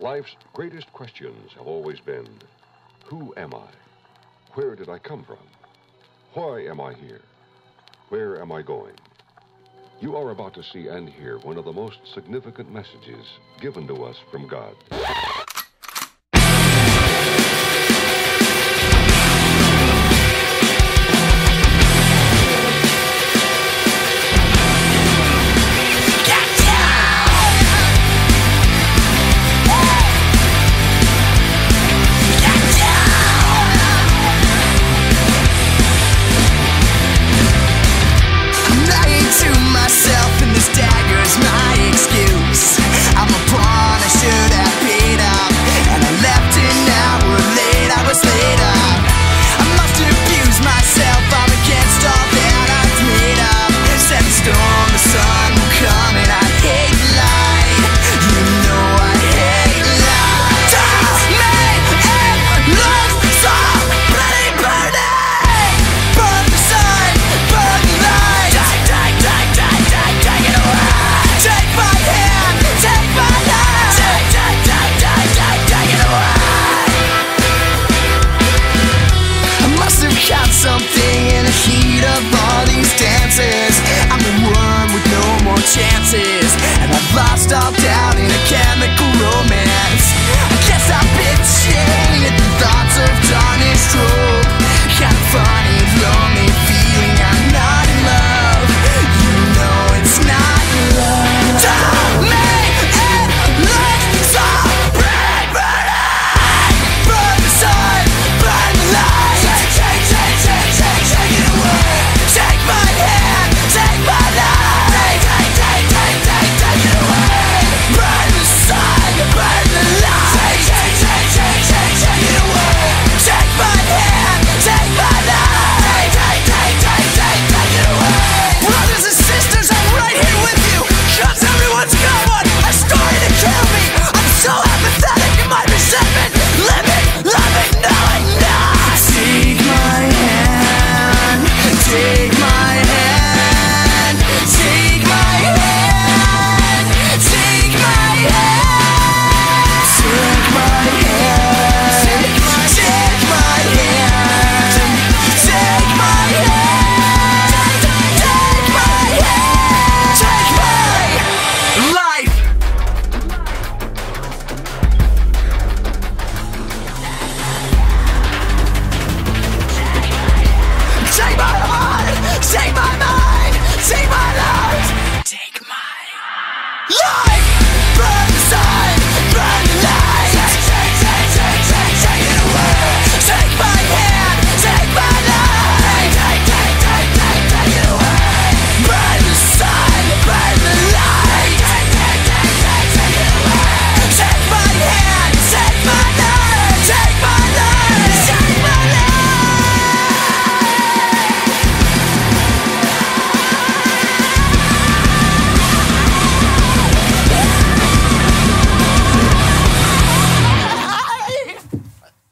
Life's greatest questions have always been Who am I? Where did I come from? Why am I here? Where am I going? You are about to see and hear one of the most significant messages given to us from God. something